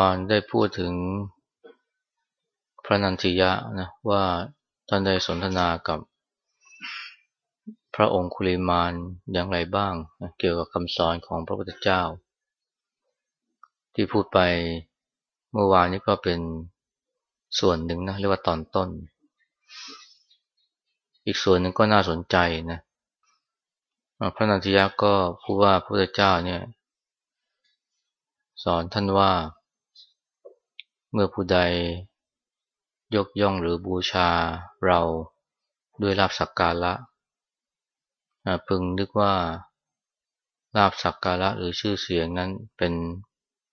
วานได้พูดถึงพระนันทิยะนะว่าท่านได้สนทนากับพระองค์คุลิมานอย่างไรบ้างนะเกี่ยวกับคำสอนของพระพุทธเจ้า ที่พูดไปเมื่อวานนี้ก็เป็นส่วนหนึ่งนะเรียกว่าตอนต้น อีกส่วนหนึ่งก็น่าสนใจนะพระนันทิยะก็พูดว่าพระพุทธเจ้าเนี่ยสอนท่านว่า เมื่อผู้ใด ยกย่องหรือบูชาเราด้วยลาบสักการะพึงนึกว่าลาบสักการะหรือชื่อเสียงนั้นเป็น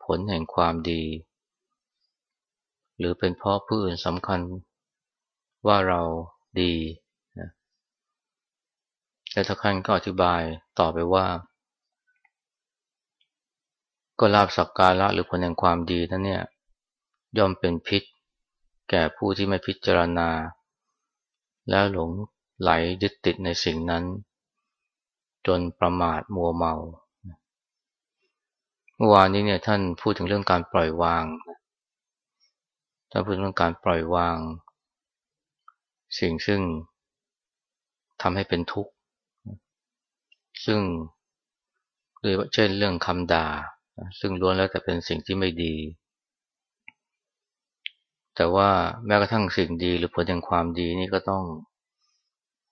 ผลแห่งความดี หรือเป็นเพราะผู้อื่นสำคัญว่าเราดีแล้วท่านก็อธิบายต่อไปว่า ก็ลาบสักการะหรือผลแห่งความดีนั้นเนี่ย ย่อมเป็นพิษ แก่ผู้ที่ไม่พิจารณา แล้วหลงไหลยึดติดในสิ่งนั้น จนประมาทมัวเมาเมื่อวานนี้เนี่ยท่านพูดถึงเรื่องการปล่อยวางท่านพูดเรื่องการปล่อยวาง สิ่งซึ่งทำให้เป็นทุกข์ ซึ่งโดยเช่นเรื่องคำด่า ซึ่งล้วนแล้วแต่เป็นสิ่งที่ไม่ดี แต่ว่าแม้กระทั่งสิ่งดีหรือผลแห่งความดีนี่ก็ต้อง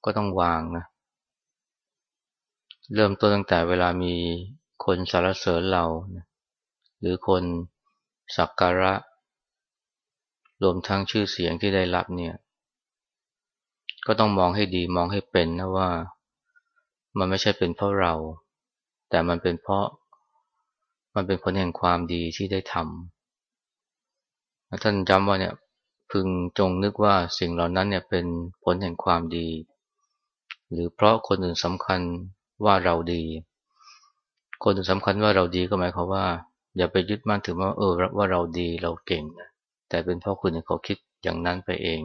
ก็ต้องวางนะ เริ่มต้นตั้งแต่เวลามีคนสารเสริญเรา หรือคนสักการะ รวมทั้งชื่อเสียงที่ได้รับเนี่ย ก็ต้องมองให้ดีมองให้เป็นนะว่า มันไม่ใช่เป็นเพราะเรา แต่มันเป็นเพราะ มันเป็นผลแห่งความดีที่ได้ทำ ท่านจำว่าเนี่ยพึงจงนึกว่าสิ่งเหล่านั้นเนี่ยเป็นผลแห่งความดี หรือเพราะคนอื่นสำคัญว่าเราดี คนอื่นสำคัญว่าเราดีก็หมายความว่า อย่าไปยึดมั่นถือว่าเออว่าเราดีเราเก่งนะแต่เป็นเพราะคนอื่นเขาคิดอย่างนั้นไปเอง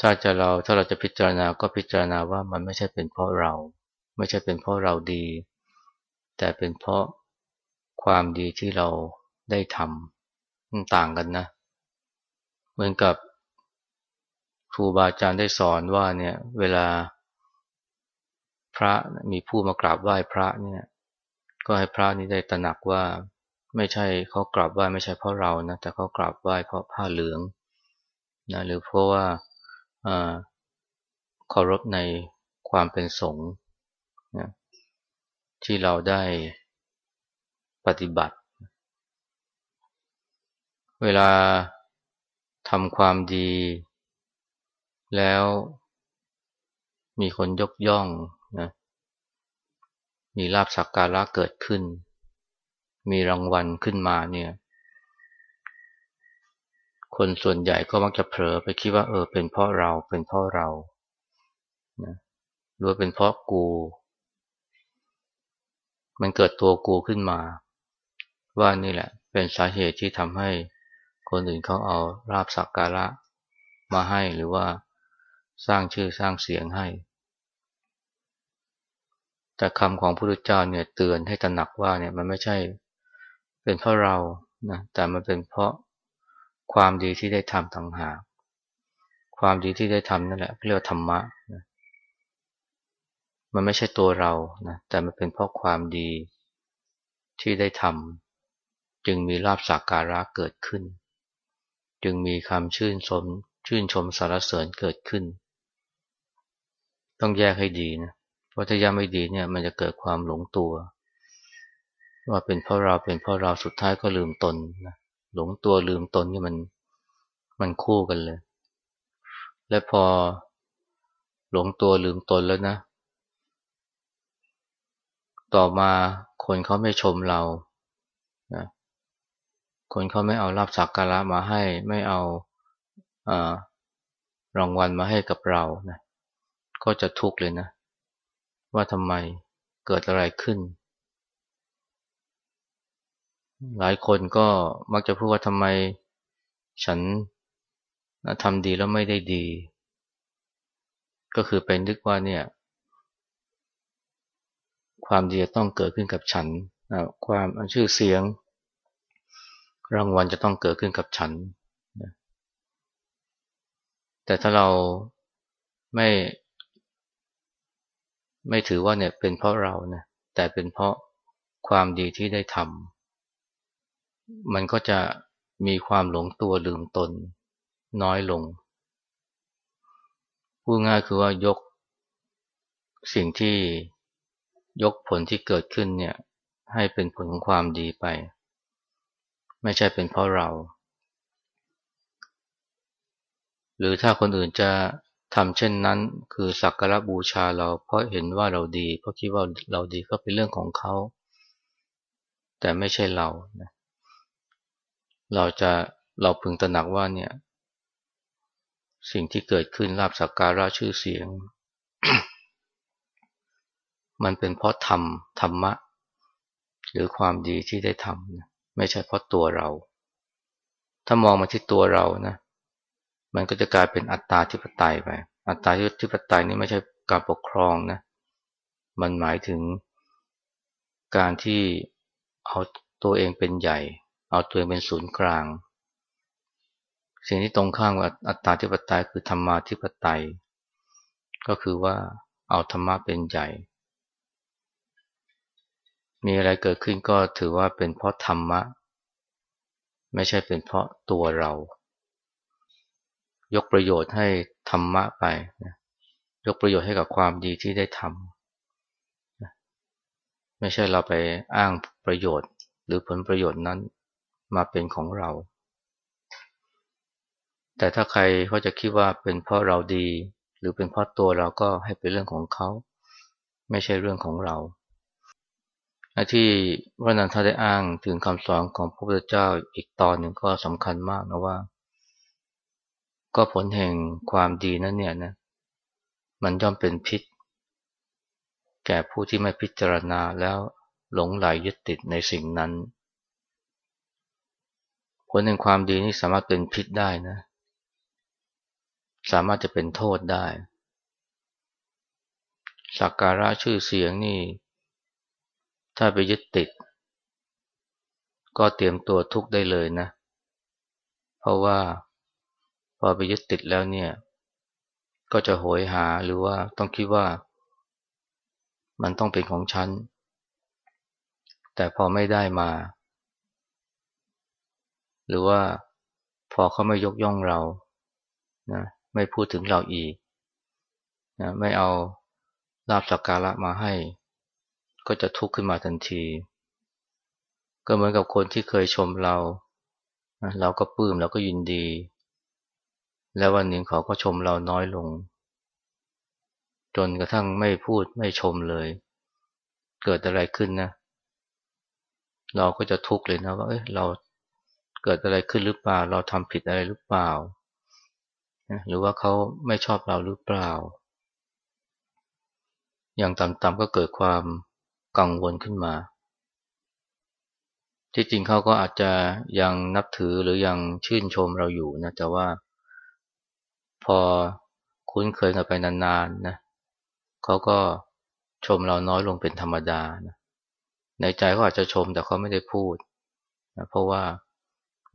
ถ้าจะเราถ้าเราจะพิจารณาก็พิจารณาว่ามันไม่ใช่เป็นเพราะเรา ไม่ใช่เป็นเพราะเราดี แต่เป็นเพราะความดีที่เราได้ทำ มันต่างกันนะ เหมือนกับครูบาอาจารย์ได้สอนว่าเนี่ยเวลาพระมีผู้มากราบไหว้พระเนี่ย ก็ให้พระนี้ได้ตระหนักว่าไม่ใช่เขากราบไหว้ไม่ใช่เพราะเรานะแต่เขากราบไหว้เพราะผ้าเหลืองนะหรือเพราะว่าเคารพในความเป็นสงฆ์นะที่เราได้ปฏิบัติ เวลาทำความดี แล้วมีคนยกย่องนะมีลาบสักการะเกิดขึ้น มีรางวัลขึ้นมาเนี่ย คนส่วนใหญ่ก็มักจะเผลอไปคิดว่าเออเป็นเพราะเราเป็นเพราะเรานะหรือเป็นเพราะกู มันเกิดตัวกูขึ้นมา ว่านี่แหละ เป็นสาเหตุที่ทำให้ คนอื่นเขาเอาราบสักการะมาให้หรือว่าสร้างชื่อสร้างเสียงให้ แต่คำของพระพุทธเจ้าเนี่ยเตือนให้ตระหนักว่าเนี่ยมันไม่ใช่เป็นเพราะเรานะแต่มันเป็นเพราะความดีที่ได้ทำต่างหากความดีที่ได้ทำนั่นแหละเรียกว่าธรรมะนะมันไม่ใช่ตัวเรานะแต่มันเป็นเพราะความดีที่ได้ทำจึงมีลาบสักการะเกิดขึ้น จึงมีคำชื่นชม ชื่นชมสารเสริญเกิดขึ้น ต้องแยกให้ดีนะเพราะถ้ายังไม่ดีเนี่ยมันจะเกิดความหลงตัว ว่าเป็นเพราะเราเป็นเพราะเราสุดท้ายก็ลืมตนนะหลงตัวลืมตนนี่มันมันคู่กันเลย และพอหลงตัวลืมตนแล้วนะ ต่อมาคนเขาไม่ชมเรา คนเขาไม่เอารับสักการะมาให้ ไม่เอาอรางวัลมาให้กับเรานะก็จะทุกข์เลยนะ ว่าทำไมเกิดอะไรขึ้น หลายคนก็มักจะพูดว่าทำไมฉันทำดีแล้วไม่ได้ดี ก็คือเป็นนึกว่าเนี่ย ความดีจะต้องเกิดขึ้นกับฉัน ความชื่อเสียง รางวัลจะต้องเกิดขึ้นกับฉันนะแต่ถ้าเราไม่ ไม่ถือว่าเนี่ยเป็นเพราะเรานะแต่เป็นเพราะความดีที่ได้ทำมันก็จะมีความหลงตัวลืมตน น้อยลงพูดง่ายคือว่ายกสิ่งที่ยกผลที่เกิดขึ้นเนี่ยให้เป็นผลของความดีไป ไม่ใช่เป็นเพราะเรา หรือถ้าคนอื่นจะทำเช่นนั้น คือสักการะบูชาเราเพราะเห็นว่าเราดี เพราะคิดว่าเราดีก็เป็นเรื่องของเขา แต่ไม่ใช่เรานะเราจะเราพึงตระหนักว่าเนี่ย สิ่งที่เกิดขึ้นลาบสักการะชื่อเสียง มันเป็นเพราะธรรมธรรมะ หรือความดีที่ได้ทำ ไม่ใช่เพราะตัวเรา ถ้ามองมาที่ตัวเรานะ มันก็จะกลายเป็นอัตตาธิปไตยไป อัตตาธิปไตยนี่ไม่ใช่การปกครองนะ มันหมายถึงการที่เอาตัวเองเป็นใหญ่ เอาตัวเองเป็นศูนย์กลาง สิ่งที่ตรงข้ามกับอัตตาธิปไตยคือธรรมาธิปไตย ก็คือว่าเอาธรรมะเป็นใหญ่ มีอะไรเกิดขึ้นก็ถือว่าเป็นเพราะธรรมะ ไม่ใช่เป็นเพราะตัวเรา ยกประโยชน์ให้ธรรมะไปนะยกประโยชน์ให้กับความดีที่ได้ทำไม่ใช่เราไปอ้างประโยชน์หรือผลประโยชน์นั้นมาเป็นของเรา แต่ถ้าใครเขาจะคิดว่าเป็นเพราะเราดี หรือเป็นเพราะตัวเราก็ให้เป็นเรื่องของเขา ไม่ใช่เรื่องของเรา ที่พระนันทาได้อ้างถึงคำสอนของพระพุทธเจ้าอีกตอนหนึ่งก็สำคัญมากนะว่า ก็ผลแห่งความดีนั้นเนี่ยนะมันย่อมเป็นพิษ แก่ผู้ที่ไม่พิจารณาแล้วหลงไหลยึดติดในสิ่งนั้น ผลแห่งความดีนี่สามารถเป็นพิษได้นะ สามารถจะเป็นโทษได้สักการะชื่อเสียงนี่ ถ้าไปยึดติด ก็เตรียมตัวทุกได้เลยนะ เพราะว่าพอไปยึดติดแล้วเนี่ย ก็จะโหยหาหรือว่าต้องคิดว่า มันต้องเป็นของฉัน แต่พอไม่ได้มา หรือว่าพอเขาไม่ยกย่องเรานะไม่พูดถึงเราอีกนะไม่เอาลาบสักการะมาให้ ก็จะทุกข์ขึ้นมาทันที ก็เหมือนกับคนที่เคยชมเรา เราก็ปลื้มเราก็ยินดี แล้ววันหนึ่งเขาก็ชมเราน้อยลง จนกระทั่งไม่พูดไม่ชมเลย เกิดอะไรขึ้นนะ เราก็จะทุกข์เลยนะว่าเอ้ยเราเกิดอะไรขึ้นหรือเปล่า เราทำผิดอะไรหรือเปล่า หรือว่าเขาไม่ชอบเราหรือเปล่า อย่างต่ำๆก็เกิดความ กังวลขึ้นมา ที่จริงเขาก็อาจจะยังนับถือหรือยังชื่นชมเราอยู่นะแต่ว่าพอคุ้นเคยกันไปนานๆนะเขาก็ชมเราน้อยลงเป็นธรรมดานะในใจเขาอาจจะชมแต่เขาไม่ได้พูดนะเพราะว่า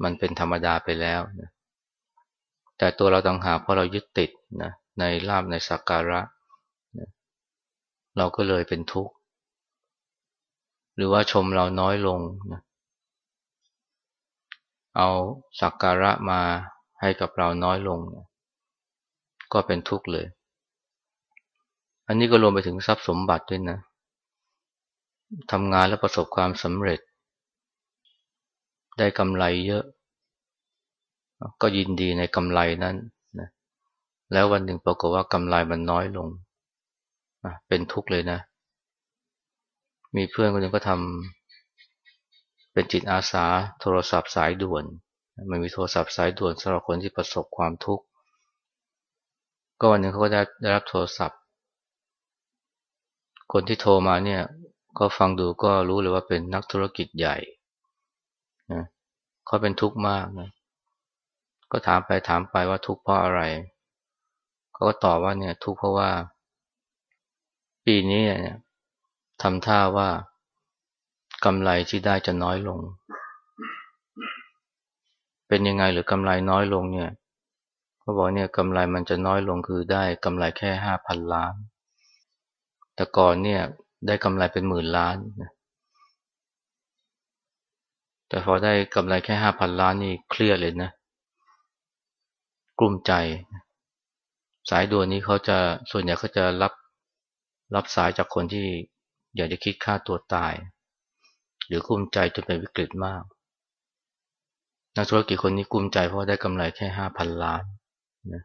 มันเป็นธรรมดาไปแล้วนะแต่ตัวเราต่างหากเพราะเรายึดติดนะในลาบในสักการะนะเราก็เลยเป็นทุกข์ หรือว่าชมเราน้อยลงนะเอาสักการะมาให้กับเราน้อยลงนะก็เป็นทุกข์เลย อันนี้ก็รวมไปถึงทรัพย์สมบัติด้วยนะทำงานแล้วประสบความสำเร็จ ได้กำไรเยอะ ก็ยินดีในกำไรนั้นนะแล้ววันหนึ่งปรากฏว่ากำไรมันน้อยลง เป็นทุกข์เลยนะ มีเพื่อนคนหนึ่งก็ทำเป็นจิตอาสาโทรศัพท์สายด่วน มันมีโทรศัพท์สายด่วนสำหรับคนที่ประสบความทุกข์ ก็วันหนึ่งเขาก็ได้ได้รับโทรศัพท์ คนที่โทรมาเนี่ยก็ฟังดูก็รู้เลยว่าเป็นนักธุรกิจใหญ่นะเขาเป็นทุกข์มากนะก็ถามไปถามไปว่าทุกข์เพราะอะไร เขาก็ตอบว่าเนี่ยทุกข์เพราะว่า ปีนี้เนี่ย ทำท่าว่ากำไรที่ได้จะน้อยลง เป็นยังไงหรือกำไรน้อยลงเนี่ยเขาบอกเนี่ยกำไรมันจะน้อยลงคือได้กำไรแค่ห้าพันล้าน แต่ก่อนเนี่ยได้กำไรเป็นหมื่นล้าน แต่พอได้กำไรแค่ห้าพันล้านนี่เครียดเลยนะ กลุ้มใจ สายด่วนนี้เขาจะส่วนใหญ่เขาจะรับรับสายจากคนที่ อยากจะคิดฆ่าตัวตาย หรือกุ้มใจจนเป็นวิกฤตมาก นักธุรกิจคนนี้กุ้มใจเพราะได้กำไรแค่ห้าพันล้านนะ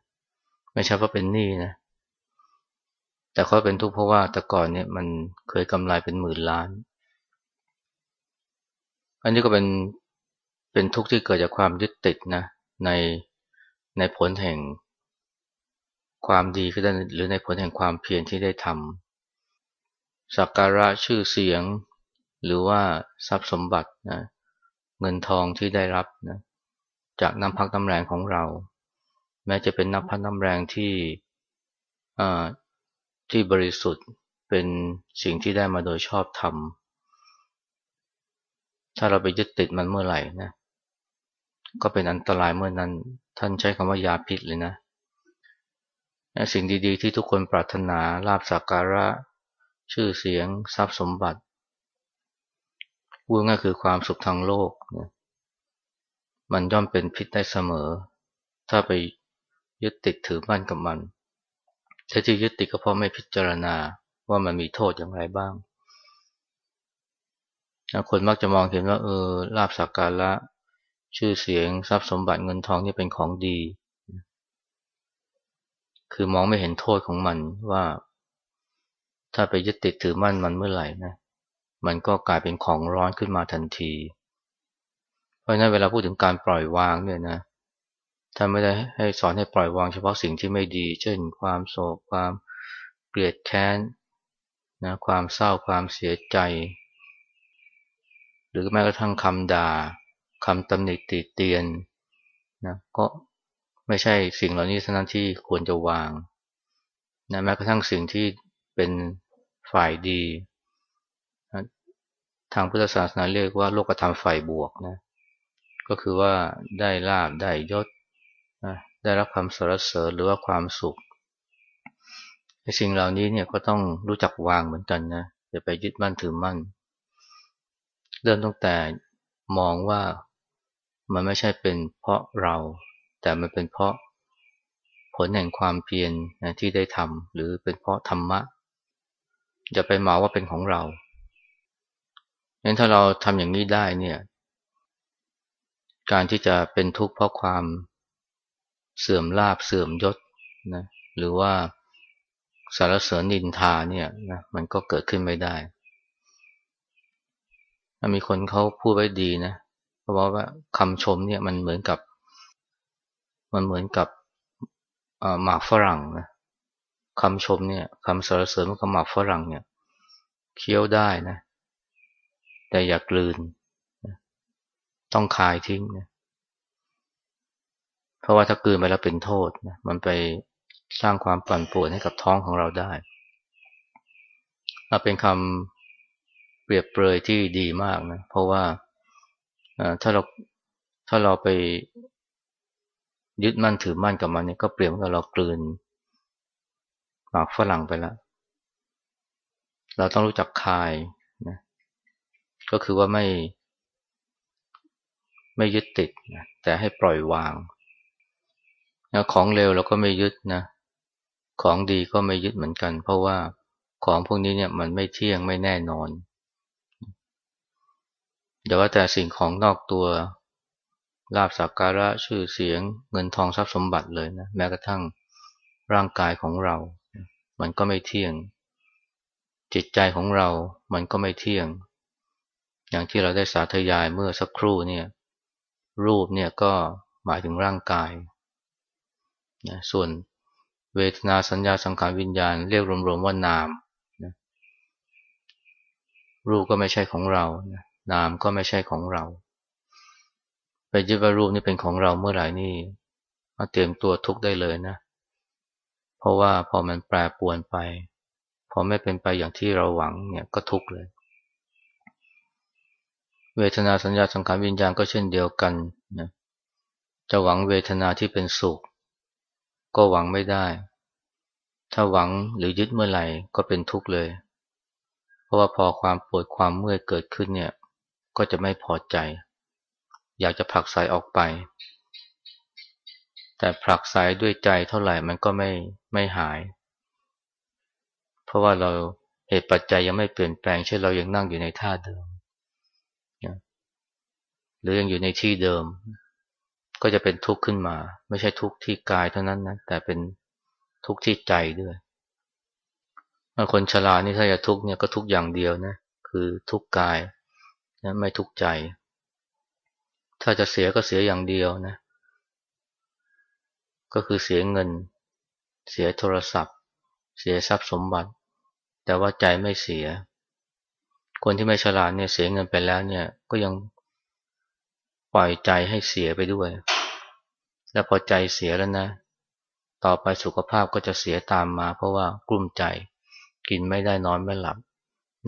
ไม่ใช่เพราะเป็นหนี้นะ แต่เขาเป็นทุกข์เพราะว่าแต่ก่อนเนี่ยมันเคยกำไรเป็นหมื่นล้าน อันนี้ก็เป็นเป็นทุกข์ที่เกิดจากความยึดติดนะในในผลแห่งความดีก็ได้หรือในผลแห่งความเพียรที่ได้ทำ สักการะชื่อเสียง หรือว่าทรัพย์สมบัตินะเงินทองที่ได้รับนะจากน้ำพักน้ำแรงของเรา แม้จะเป็นน้ำพักน้ำแรงที่ที่บริสุทธิ์เป็นสิ่งที่ได้มาโดยชอบธรรมถ้าเราไปยึดติดมันเมื่อไหร่นะก็เป็นอันตรายเมื่อนั้น ท่านใช้คำว่ายาพิษเลยนะสิ่งดีๆ ที่ทุกคนปรารถนาลาบสักการะ ชื่อเสียงทรัพย์สมบัติพูดง่ายคือความสุขทางโลกนะมันย่อมเป็นพิษได้เสมอ ถ้าไปยึดติดถือมั่นกับมันแต่ที่ยึดติดก็เพราะไม่พิจารณาว่ามันมีโทษอย่างไรบ้าง คนมักจะมองเห็นว่าเออลาบสักการะ ชื่อเสียงทรัพย์สมบัติเงินทองนี่เป็นของดี คือมองไม่เห็นโทษของมันว่า ถ้าไปยึดติดถือมั่นมันเมื่อไหร่นะ มันก็กลายเป็นของร้อนขึ้นมาทันที เพราะนั้นเวลาพูดถึงการปล่อยวางเนี่ยนะท่านไม่ได้ให้สอนให้ปล่อยวางเฉพาะสิ่งที่ไม่ดี เช่น ความโศก ความเกลียดแค้นนะความเศร้าความเสียใจ หรือแม้กระทั่งคำด่าคำตำหนิติเตียนนะก็ไม่ใช่สิ่งเหล่านี้เท่านั้นที่ควรจะวางนะแม้กระทั่งสิ่งที่เป็น ฝ่ายดี ทางพุทธศาสนาเรียกว่าโลกธรรมฝ่ายบวกนะ ก็คือว่าได้ลาบได้ยศได้รับความสรรเสริญหรือว่าความสุขในสิ่งเหล่านี้เนี่ยก็ต้องรู้จักวางเหมือนกันนะอย่าไปยึดมั่นถือมั่น เริ่มตั้งแต่มองว่ามันไม่ใช่เป็นเพราะเรา แต่มันเป็นเพราะผลแห่งความเพียรที่ได้ทำหรือเป็นเพราะธรรมะ อย่าไปหมาว่าเป็นของเรางั้นถ้าเราทำอย่างนี้ได้เนี่ย การที่จะเป็นทุกข์เพราะความเสื่อมลาบเสื่อมยศนะหรือว่าสารเสริญนินทาเนี่ยนะมันก็เกิดขึ้นไม่ได้มีคนเขาพูดไว้ดีนะเพราะว่าคำชมเนี่ยมันเหมือนกับ มันเหมือนกับหมากฝรั่งนะ คำชมเนี่ยคำสรรเสริญมันกับหมากฝรั่งเนี่ยเคี้ยวได้นะ แต่อย่ากลืน ต้องคายทิ้งนะเพราะว่าถ้ากลืนไปแล้วเป็นโทษนะมันไปสร้างความปั่นป่วนให้กับท้องของเราได้เป็นคำเปรียบเปรยที่ดีมากนะ เพราะว่าถ้าเราถ้าเราไปยึดมั่นถือมั่นกับมันเนี่ยก็เปรียบกับเรากลืน หมากฝรั่งไปแล้ว เราต้องรู้จักคายนะก็คือว่าไม่ไม่ยึดติดนะแต่ให้ปล่อยวางนะของเร็วเราก็ไม่ยึดนะ ของดีก็ไม่ยึดเหมือนกัน เพราะว่าของพวกนี้เนี่ยมันไม่เที่ยงไม่แน่นอนอย่าว่าแต่สิ่งของนอกตัวลาบสักการะชื่อเสียงเงินทองทรัพย์สมบัติเลยนะแม้กระทั่งร่างกายของเรา มันก็ไม่เที่ยง จิตใจของเรา มันก็ไม่เที่ยง อย่างที่เราได้สาธยายเมื่อสักครู่เนี่ย รูปเนี่ยก็หมายถึงร่างกายนะส่วนเวทนาสัญญาสังขารวิญญาณเรียกรวมๆว่านามนะรูปก็ไม่ใช่ของเรานะนามก็ไม่ใช่ของเรา ไปยึดว่ารูปนี่เป็นของเราเมื่อไหร่นี่มาเตรียมตัวทุกได้เลยนะ เพราะว่าพอมันแปรปวนไป พอไม่เป็นไปอย่างที่เราหวังเนี่ยก็ทุกข์เลย เวทนาสัญญาสังขารวิญญาณก็เช่นเดียวกันนะจะหวังเวทนาที่เป็นสุข ก็หวังไม่ได้ ถ้าหวังหรือยึดเมื่อไหร่ก็เป็นทุกข์เลย เพราะว่าพอความปวดความเมื่อยเกิดขึ้นเนี่ย ก็จะไม่พอใจ อยากจะผลักไสออกไป แต่ผลักไสด้วยใจเท่าไหร่มันก็ไม่ไม่หาย เพราะว่าเราเหตุปัจจัยยังไม่เปลี่ยนแปลงเช่นเรายังนั่งอยู่ในท่าเดิมหรือยังอยู่ในที่เดิม ก็จะเป็นทุกข์ขึ้นมา ไม่ใช่ทุกข์ที่กายเท่านั้นนะแต่เป็นทุกข์ที่ใจด้วยคนฉลาดนี่ถ้าจะทุกข์เนี่ยก็ทุกข์อย่างเดียวนะคือทุกข์กายนะไม่ทุกข์ใจ ถ้าจะเสียก็เสียอย่างเดียวนะ ก็คือเสียเงิน เสียโทรศัพท์ เสียทรัพย์สมบัติ แต่ว่าใจไม่เสีย คนที่ไม่ฉลาดเนี่ยเสียเงินไปแล้วเนี่ยก็ยังปล่อยใจให้เสียไปด้วย แล้วพอใจเสียแล้วนะ ต่อไปสุขภาพก็จะเสียตามมา เพราะว่ากลุ้มใจ กินไม่ได้นอนไม่หลับ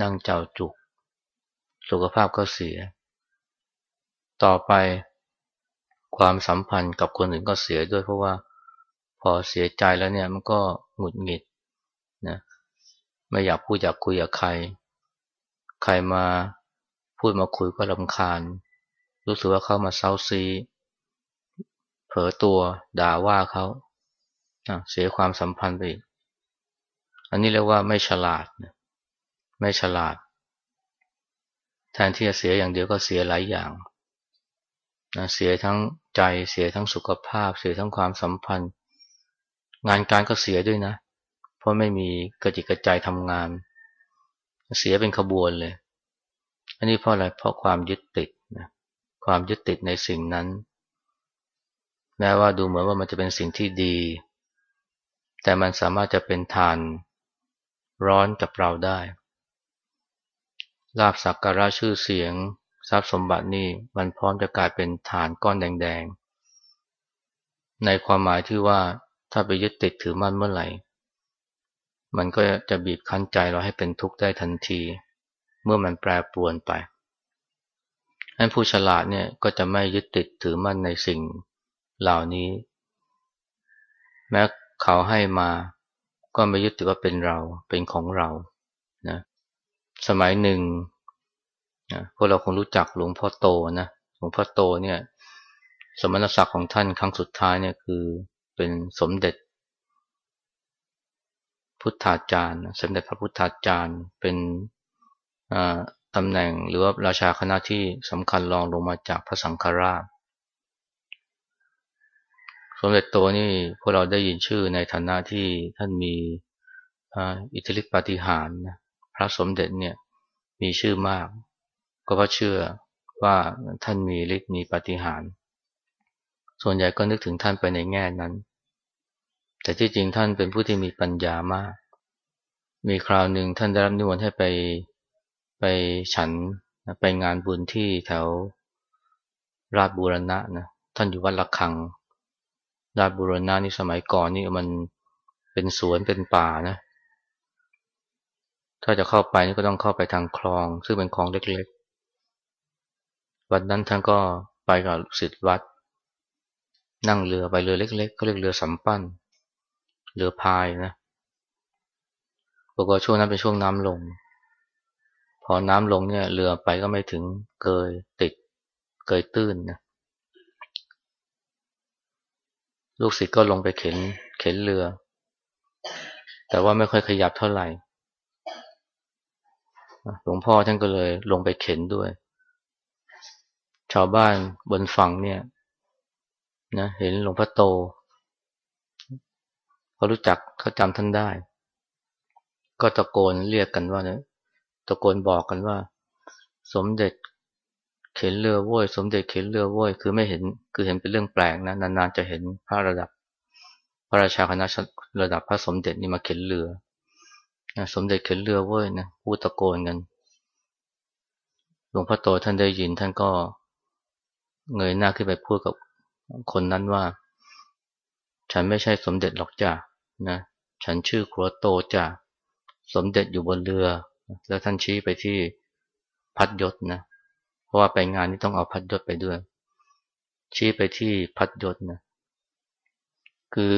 นั่งเจ้าจุก สุขภาพก็เสีย ต่อไปความสัมพันธ์กับคนอื่นก็เสียด้วยเพราะว่า อเสียใจแล้วเนี่ยมันก็หงุดหงิดนะไม่อยากพูดอยากคุยกับใคร ใครมาพูดมาคุยก็ลำคาญ รู้สึกว่าเขามาเซาซี เผลอตัวด่าว่าเขาเสียความสัมพันธ์ไปอีก อันนี้เรียกว่าไม่ฉลาดไม่ฉลาด แทนที่จะเสียอย่างเดียวก็เสียหลายอย่างนะเสียทั้งใจเสียทั้งสุขภาพ เสียทั้งความสัมพันธ์ งานการก็เสียด้วยนะ เพราะไม่มีกระจิกกระใจทำงาน เสียเป็นขบวนเลย อันนี้เพราะอะไรเพราะความยึดติดนะความยึดติดในสิ่งนั้นแม้ว่าดูเหมือนว่ามันจะเป็นสิ่งที่ดี แต่มันสามารถจะเป็นทานร้อนกับเราได้ลาบสักการะชื่อเสียง ทรัพย์สมบัตินี่มันพร้อมจะกลายเป็นฐานก้อนแดง ๆ ในความหมายที่ว่า ถ้าไปยึดติดถือมั่นเมื่อไหร่ มันก็จะบีบคั้นใจเราให้เป็นทุกข์ได้ทันที เมื่อมันแปรปรวนไปให้ผู้ฉลาดเนี่ยก็จะไม่ยึดติดถือมั่นในสิ่งเหล่านี้ แม้เขาให้มาก็ไม่ยึดติดว่าเป็นเราเป็นของเรานะสมัยหนึ่งนะพวกเราคงรู้จักหลวงพ่อโตนะหลวงพ่อโตเนี่ย สมณศักดิ์ของท่านครั้งสุดท้ายเนี่ยคือ เป็นสมเด็จ พุทธาจารย์ สมเด็จพระพุทธาจารย์ เป็นตำแหน่งหรือว่าราชาคณะที่สำคัญรองลงมาจากพระสังฆราช สมเด็จโตนี่พวกเราได้ยินชื่อในฐานะที่ท่านมีอิทธิฤทธิปฏิหารพระสมเด็จเนี่ยมีชื่อมาก ก็เพราะเชื่อว่าท่านมีฤทธิ์มีปฏิหาร ส่วนใหญ่ก็นึกถึงท่านไปในแง่นั้น แต่ที่จริงท่านเป็นผู้ที่มีปัญญามาก มีคราวหนึ่งท่านได้รับนิมนต์ให้ไปไปฉันไปงานบุญที่แถวราชบูรณะนะท่านอยู่วัดละคัง ราชบูรณะนี่สมัยก่อนนี่มันเป็นสวนเป็นป่านะ ถ้าจะเข้าไปนี่ก็ต้องเข้าไปทางคลอง ซึ่งเป็นคลองเล็กๆ วันนั้นท่านก็ไปกับศิษย์วัด นั่งเรือไปเรือเล็กๆเขาเรียกเรือสำปั้น เรือพายนะปรากฏช่วงนั้นเป็นช่วงน้ำลง พอน้ำลงเนี่ย เรือไปก็ไม่ถึงเกยติด เกยตื้นนะลูกศิษย์ก็ลงไปเข็น เข็นเรือ แต่ว่าไม่ค่อยขยับเท่าไหร่หลวงพ่อท่านก็เลยลงไปเข็นด้วย ชาวบ้านบนฝั่งเนี่ย นะเห็นหลวงพ่อโตเขารู้จักเขาจำท่านได้ ก็ตะโกนเรียกกันว่าเนี่ยตะโกนบอกกันว่า สมเด็จเข็นเรือโว้ยสมเด็จเข็นเรือโว้ยคือไม่เห็นคือเห็นเป็นเรื่องแปลกนะนานๆจะเห็นพระระดับ พระราชาคณะระดับพระสมเด็จนี่มาเข็นเรือนะสมเด็จเข็นเรือโว้ยนะพูดตะโกนกันหลวงพ่อโตท่านได้ยินท่านก็เงยหน้าขึ้นไปพูดกับ คนนั้นว่า ฉันไม่ใช่สมเด็จหรอกจ้ะนะฉันชื่อครัวโตจ้ะสมเด็จอยู่บนเรือ แล้วท่านชี้ไปที่พัดยศนะเพราะว่าไปงานนี้ต้องเอาพัดยศไปด้วย ชี้ไปที่พัดยศนะคือ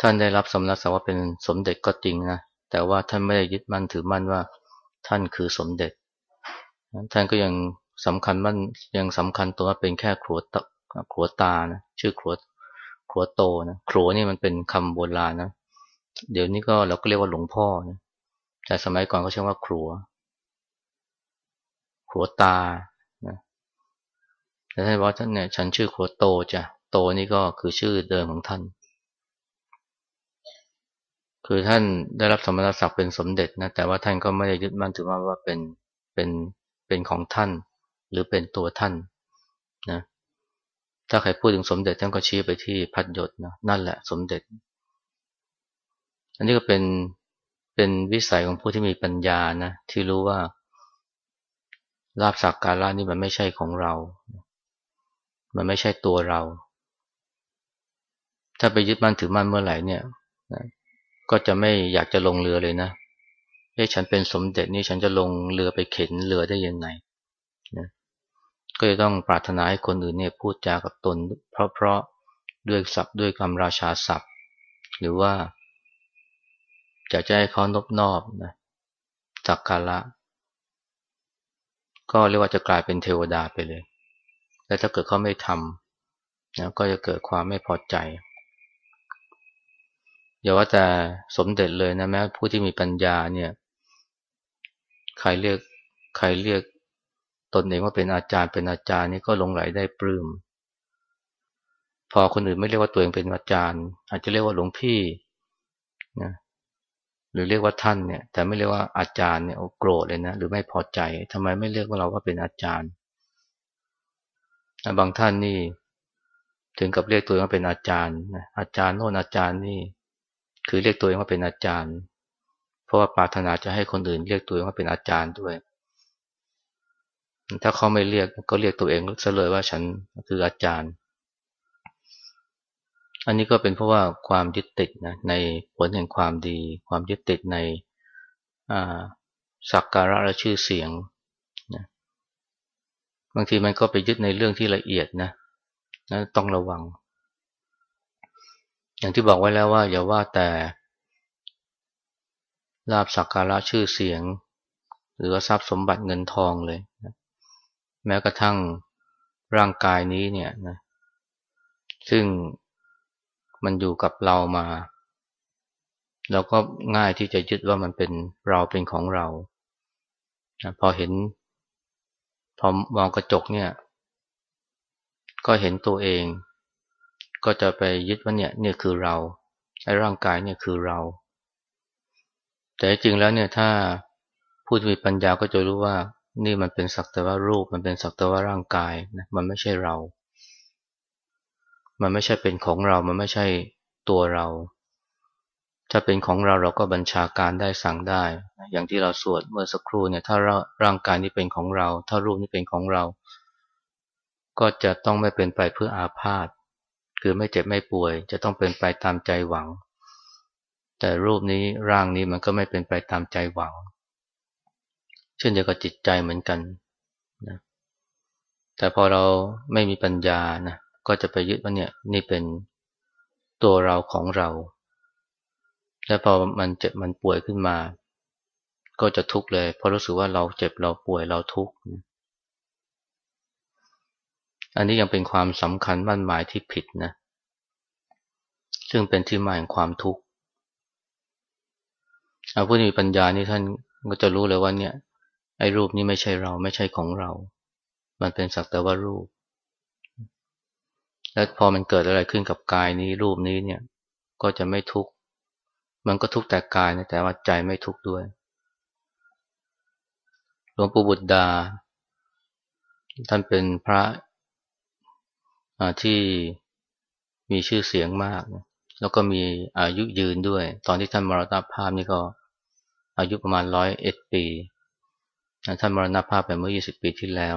ท่านได้รับสมณศักดิ์ว่าเป็นสมเด็จก็จริงนะแต่ว่าท่านไม่ได้ยึดมั่นถือมั่นว่า ท่านคือสมเด็จ ท่านก็ยังสำคัญมั่นยังสำคัญตัวว่าเป็นแค่ครัวต ครัวตานะชื่อครัวครัวโตนะครัวนี่มันเป็นคำโบราณนะเดี๋ยวนี้ก็เราก็เรียกว่าหลวงพ่อนะแต่สมัยก่อนก็ใช้ว่าครัวครัวตานะแต่ท่านบอกท่านเนี่ยฉันชื่อครัวโตจ้ะโตนี่ก็คือชื่อเดิมของท่าน คือท่านได้รับสมณศักดิ์เป็นสมเด็จนะแต่ว่าท่านก็ไม่ได้ยึดมั่นถือว่าว่าเป็นเป็นเป็นของท่าน หรือเป็นตัวท่านนะ ถ้าใครพูดถึงสมเด็จท่านก็ชี้ไปที่พัดยศนะนั่นแหละสมเด็จ อันนี้ก็เป็นเป็นวิสัยของผู้ที่มีปัญญานะที่รู้ว่าลาบสักการะนี่มันไม่ใช่ของเรา มันไม่ใช่ตัวเรา ถ้าไปยึดมั่นถือมั่นเมื่อไหร่เนี่ยก็จะไม่อยากจะลงเรือเลยนะเฮ้ฉันเป็นสมเด็จนี่ฉันจะลงเรือไปเข็นเรือได้ยังไง ก็จะต้องปรารถนาให้คนอื่นเนี่ยพูดจากับตน เพราะๆด้วยศัพท์ด้วยคำราชาศัพท์ หรือว่าอยากจะให้เขานบนอบนะจักการะ ก็เรียกว่าจะกลายเป็นเทวดาไปเลย และถ้าเกิดเขาไม่ทำนะก็จะเกิดความไม่พอใจอย่าว่าแต่สมเด็จเลยนะแม้ผู้ที่มีปัญญาเนี่ย ใครเรียกใครเรียก ตนเองว่าเป็นอาจารย์เป็นอาจารย์นี่ก็ลงไหลได้ปลื้ม พอคนอื่นไม่เรียกว่าตัวเองเป็นอาจารย์ อาจจะเรียกว่าหลวงพี่นะหรือเรียกว่าท่านเนี่ย แต่ไม่เรียกว่าอาจารย์เนี่ยโกรธเลยนะหรือไม่พอใจทำไมไม่เรียกว่าเราว่าเป็นอาจารย์บางท่านนี่ ถึงกับเรียกตัวเองว่าเป็นอาจารย์อาจารย์โน่นอาจารย์นี่ คือเรียกตัวเองว่าเป็นอาจารย์ เพราะว่าปรารถนาจะให้คนอื่นเรียกตัวเองว่าเป็นอาจารย์ด้วย ถ้าเขาไม่เรียกก็เรียกตัวเองซะเลยว่าฉันคืออาจารย์ อันนี้ก็เป็นเพราะว่าความยึดติดนะในผลแห่งความดี ความยึดติดในสักการะและชื่อเสียงนะบางทีมันก็ไปยึดในเรื่องที่ละเอียดนะนะต้องระวัง อย่างที่บอกไว้แล้วว่า อย่าว่าแต่ลาบสักการะชื่อเสียง หรือว่าทรัพย์สมบัติเงินทองเลยนะ แม้กระทั่งร่างกายนี้เนี่ยนะซึ่งมันอยู่กับเรามาเราก็ง่ายที่จะยึดว่ามันเป็นเราเป็นของเรานะพอเห็น พอมองกระจกเนี่ย ก็เห็นตัวเอง ก็จะไปยึดว่าเนี่ยเนี่ยคือเราไอ้ร่างกายเนี่ยคือเรา แต่จริงแล้วเนี่ยถ้าผู้มีปัญญาก็จะรู้ว่า นี่มันเป็นสักแต่ว่ารูปมันเป็นสักแต่ว่าร่างกายนะมันไม่ใช่เรา มันไม่ใช่เป็นของเรา มันไม่ใช่ตัวเรา ถ้าเป็นของเราเราก็บัญชาการได้สั่งได้ อย่างที่เราสวดเมื่อสักครู่เนี่ยถ้าร่างกายนี้เป็นของเรา ถ้ารูปนี้เป็นของเรา ก็จะต้องไม่เป็นไปเพื่ออาพาธคือไม่เจ็บไม่ป่วย จะต้องเป็นไปตามใจหวัง แต่รูปนี้ร่างนี้มันก็ไม่เป็นไปตามใจหวัง เช่นเดียวกับจิตใจเหมือนกันนะแต่พอเราไม่มีปัญญานะก็จะไปยึดว่าเนี่ยนี่เป็นตัวเราของเรา และพอมันเจ็บมันป่วยขึ้นมา ก็จะทุกข์เลย เพราะรู้สึกว่าเราเจ็บเราป่วยเราทุกข์อันนี้ยังเป็นความสำคัญมั่นหมายที่ผิดนะซึ่งเป็นที่มาแห่งความทุกข์เอาผู้มีปัญญานี่ท่านก็จะรู้เลยว่าเนี่ย ไอ้รูปนี้ไม่ใช่เราไม่ใช่ของเรา มันเป็นสักแต่ว่ารูป และพอมันเกิดอะไรขึ้นกับกายนี้รูปนี้เนี่ย ก็จะไม่ทุกข์ มันก็ทุกข์แต่กายนะแต่ว่าใจไม่ทุกข์ด้วย หลวงปู่บุตรดา ท่านเป็นพระที่มีชื่อเสียงมาก แล้วก็มีอายุยืนด้วย ตอนที่ท่านมรณภาพนี่ก็อายุประมาณร้อยเอ็ดปี ท่านมรณภาพไปเมื่อ 20 ปีที่แล้ว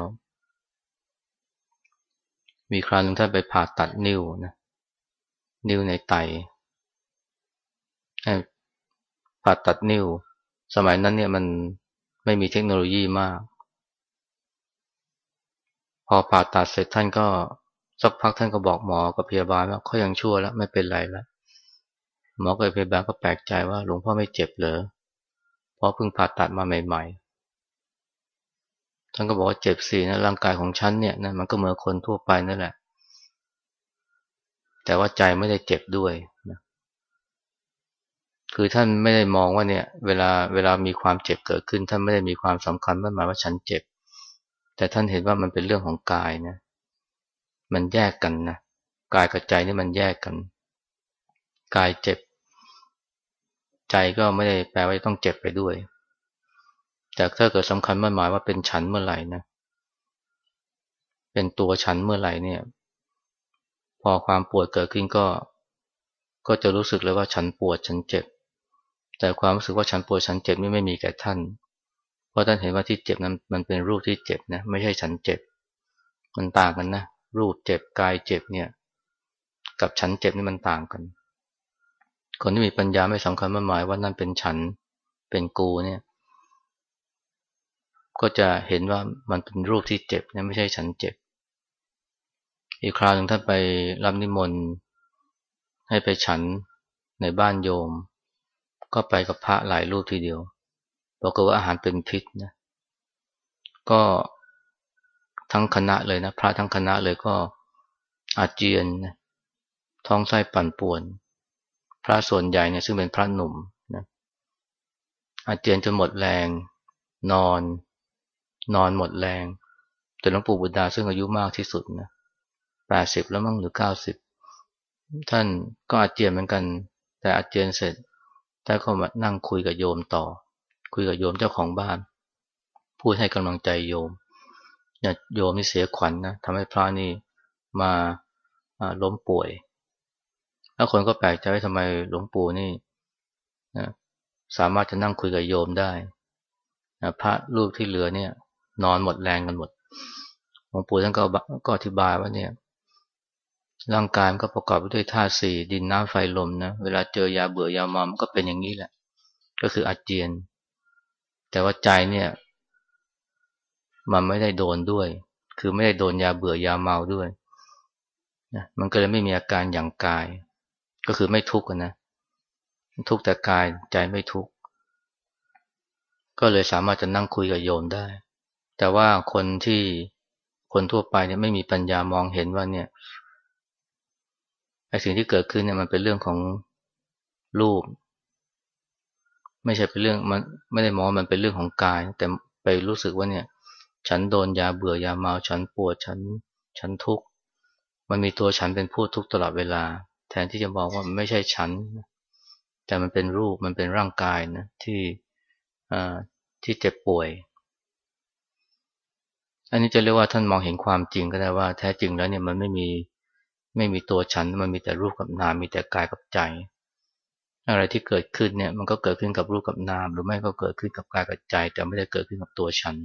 มีครั้งหนึ่งท่านไปผ่าตัดนิ้วนะนิ้วในไตผ่าตัดนิ้ว สมัยนั้นเนี่ยมันไม่มีเทคโนโลยีมาก พอผ่าตัดเสร็จท่านก็สักพักท่านก็บอกหมอกับพยาบาลว่าเขายังชั่วแล้วไม่เป็นไรแล้วหมอกับพยาบาลก็แปลกใจว่าหลวงพ่อไม่เจ็บเหรอเพราะเพิ่งผ่าตัดมาใหม่ ๆ ท่านก็บอกว่าเจ็บสินะร่างกายของฉันเนี่ยนะมันก็เหมือนคนทั่วไปนั่นแหละ แต่ว่าใจไม่ได้เจ็บด้วยนะคือท่านไม่ได้มองว่าเนี่ย เวลาเวลามีความเจ็บเกิดขึ้น ท่านไม่ได้มีความสำคัญมั่นหมายว่าฉันเจ็บ แต่ท่านเห็นว่ามันเป็นเรื่องของกายนะ มันแยกกันนะกายกับใจนี่มันแยกกัน กายเจ็บ ใจก็ไม่ได้แปลว่าต้องเจ็บไปด้วย แต่ถ้าเกิดสำคัญมั่นหมายว่าเป็นฉันเมื่อไหร่นะ เป็นตัวฉันเมื่อไหร่เนี่ย พอความปวดเกิดขึ้นก็ ก็จะรู้สึกเลยว่าฉันปวดฉันเจ็บ แต่ความรู้สึกว่าฉันปวดฉันเจ็บนี่ไม่มีแก่ท่าน เพราะท่านเห็นว่าที่เจ็บนั้นมันเป็นรูปที่เจ็บนะ ไม่ใช่ฉันเจ็บ มันต่างกันนะ รูปเจ็บกายเจ็บเนี่ย กับฉันเจ็บนี่มันต่างกัน คนที่มีปัญญาไม่สำคัญมากหมายว่านั่นเป็นฉัน เป็นกูเนี่ย ก็จะเห็นว่ามันเป็นรูปที่เจ็บนะไม่ใช่ฉันเจ็บ อีกคราวหนึ่งท่านไปรับนิมนต์ให้ไปฉันในบ้านโยม ก็ไปกับพระหลายรูปทีเดียวบอกว่าอาหารเป็นพิษนะก็ทั้งคณะเลยนะพระทั้งคณะเลยก็อาเจียนนะท้องไส้ปั่นป่วน พระส่วนใหญ่เนี่ยซึ่งเป็นพระหนุ่มนะอาเจียนจนหมดแรง นอน นอนหมดแรง แต่หลวงปู่บุตรดาซึ่งอายุมากที่สุดนะแปดสิบแล้วมั้งหรือเก้าสิบท่านก็อาเจียนเหมือนกัน แต่อาเจียนเสร็จท่านก็มานั่งคุยกับโยมต่อ คุยกับโยมเจ้าของบ้าน พูดให้กำลังใจโยมเนี่ยโยมนี่เสียขวัญนนะทำให้พระนี่มาล้มป่วย แล้วคนก็แปลกใจว่าทำไมหลวงปู่นี่นะสามารถจะนั่งคุยกับโยมได้นะพระรูปที่เหลือเนี่ย นอนหมดแรงกันหมดหลวงปู่ท่านก็ก็อธิบายว่าเนี่ย ร่างกายมันก็ประกอบไปด้วยธาตุสี่ดินน้ำไฟลมนะเวลาเจอยาเบื่อยาเมามันก็เป็นอย่างนี้แหละ ก็คืออาเจียน แต่ว่าใจเนี่ย มันไม่ได้โดนด้วย คือไม่ได้โดนยาเบื่อยาเมาด้วยนะมันก็เลยไม่มีอาการอย่างกาย ก็คือไม่ทุกข์นะทุกข์แต่กายใจไม่ทุกข์ก็เลยสามารถจะนั่งคุยกับโยมได้ แต่ว่าคนที่คนทั่วไปเนี่ยไม่มีปัญญามองเห็นว่าเนี่ยไอ้สิ่งที่เกิดขึ้นเนี่ยมันเป็นเรื่องของรูป ไม่ใช่เป็นเรื่องมันไม่ได้มองมันเป็นเรื่องของกาย แต่ไปรู้สึกว่าเนี่ย ฉันโดนยาเบื่อยาเมาฉันปวดฉันฉันทุกข์มันมีตัวฉันเป็นผู้ทุกข์ตลอดเวลา แทนที่จะบอกว่ามันไม่ใช่ฉัน แต่มันเป็นรูปมันเป็นร่างกายนะที่อ่าที่เจ็บป่วย อันนี้จะเรียกว่าท่านมองเห็นความจริงก็ได้ว่าแท้จริงแล้วเนี่ยมันไม่มีไม่มีตัวฉัน มันมีแต่รูปกับนาม มีแต่กายกับใจ อะไรที่เกิดขึ้นเนี่ยมันก็เกิดขึ้นกับรูปกับนาม หรือไม่ก็เกิดขึ้นกับกายกับใจ แต่ไม่ได้เกิดขึ้นกับตัวฉัน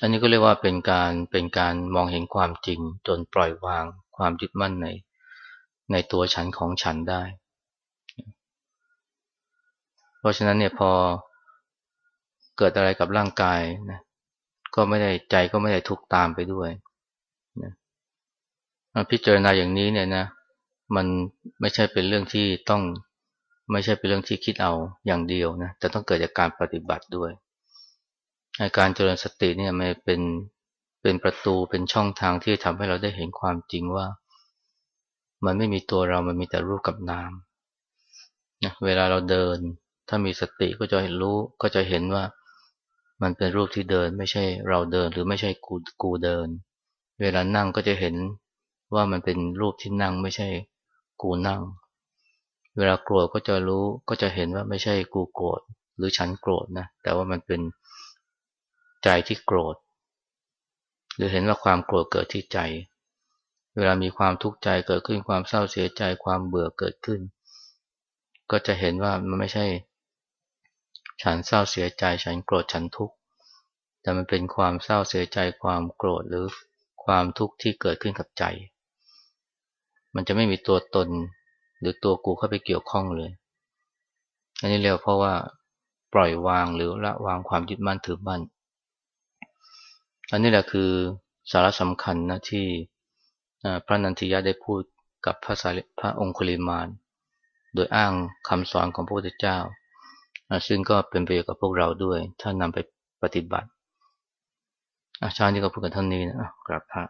อันนี้ก็เรียกว่าเป็นการเป็นการมองเห็นความจริง จนปล่อยวางความยึดมั่นในในตัวฉันของฉันได้ เพราะฉะนั้นเนี่ยพอเกิดอะไรกับร่างกายนะ ก็ไม่ได้ใจก็ไม่ได้ทุกตามไปด้วยนะพิจารณาอย่างนี้เนี่ยนะ มันไม่ใช่เป็นเรื่องที่ต้องไม่ใช่เป็นเรื่องที่คิดเอาอย่างเดียวนะแต่ต้องเกิดจากการปฏิบัติด้วยการเจริญสติเนี่ยมันเป็นเป็นประตูเป็นช่องทางที่ทำให้เราได้เห็นความจริงว่า มันไม่มีตัวเรามันมีแต่รูปกับนามนะเวลาเราเดิน ถ้ามีสติก็จะเห็นรู้ก็จะเห็นว่า มันเป็นรูปที่เดินไม่ใช่เราเดินหรือไม่ใช่กูกูเดิน เวลานั่งก็จะเห็นว่ามันเป็นรูปที่นั่งไม่ใช่กูนั่ง เวลาโกรธก็จะรู้ก็จะเห็นว่าไม่ใช่กูโกรธหรือฉันโกรธนะแต่ว่ามันเป็นใจที่โกรธ หรือเห็นว่าความโกรธเกิดที่ใจ เวลามีความทุกข์ใจเกิดขึ้นความเศร้าเสียใจความเบื่อเกิดขึ้น ก็จะเห็นว่ามันไม่ใช่ ฉันเศร้าเสียใจ ฉันโกรธฉันทุกข์แต่มันเป็นความเศร้าเสียใจความโกรธหรือความทุกข์ที่เกิดขึ้นกับใจ มันจะไม่มีตัวตนหรือตัวกูเข้าไปเกี่ยวข้องเลย อันนี้เรียกเพราะว่าปล่อยวางหรือละวางความยึดมั่นถือมั่น อันนี้แหละคือสาระสำคัญนะที่พระนันทิยะได้พูดกับพระสาพระองคุลิมาน โดยอ้างคำสอนของพระพุทธเจ้า ซึ่งก็เป็นประโยชน์กับพวกเราด้วย ถ้านำไปปฏิบัติอาชาตินี้ก็พูดกันเท่านี้นะกราบพระ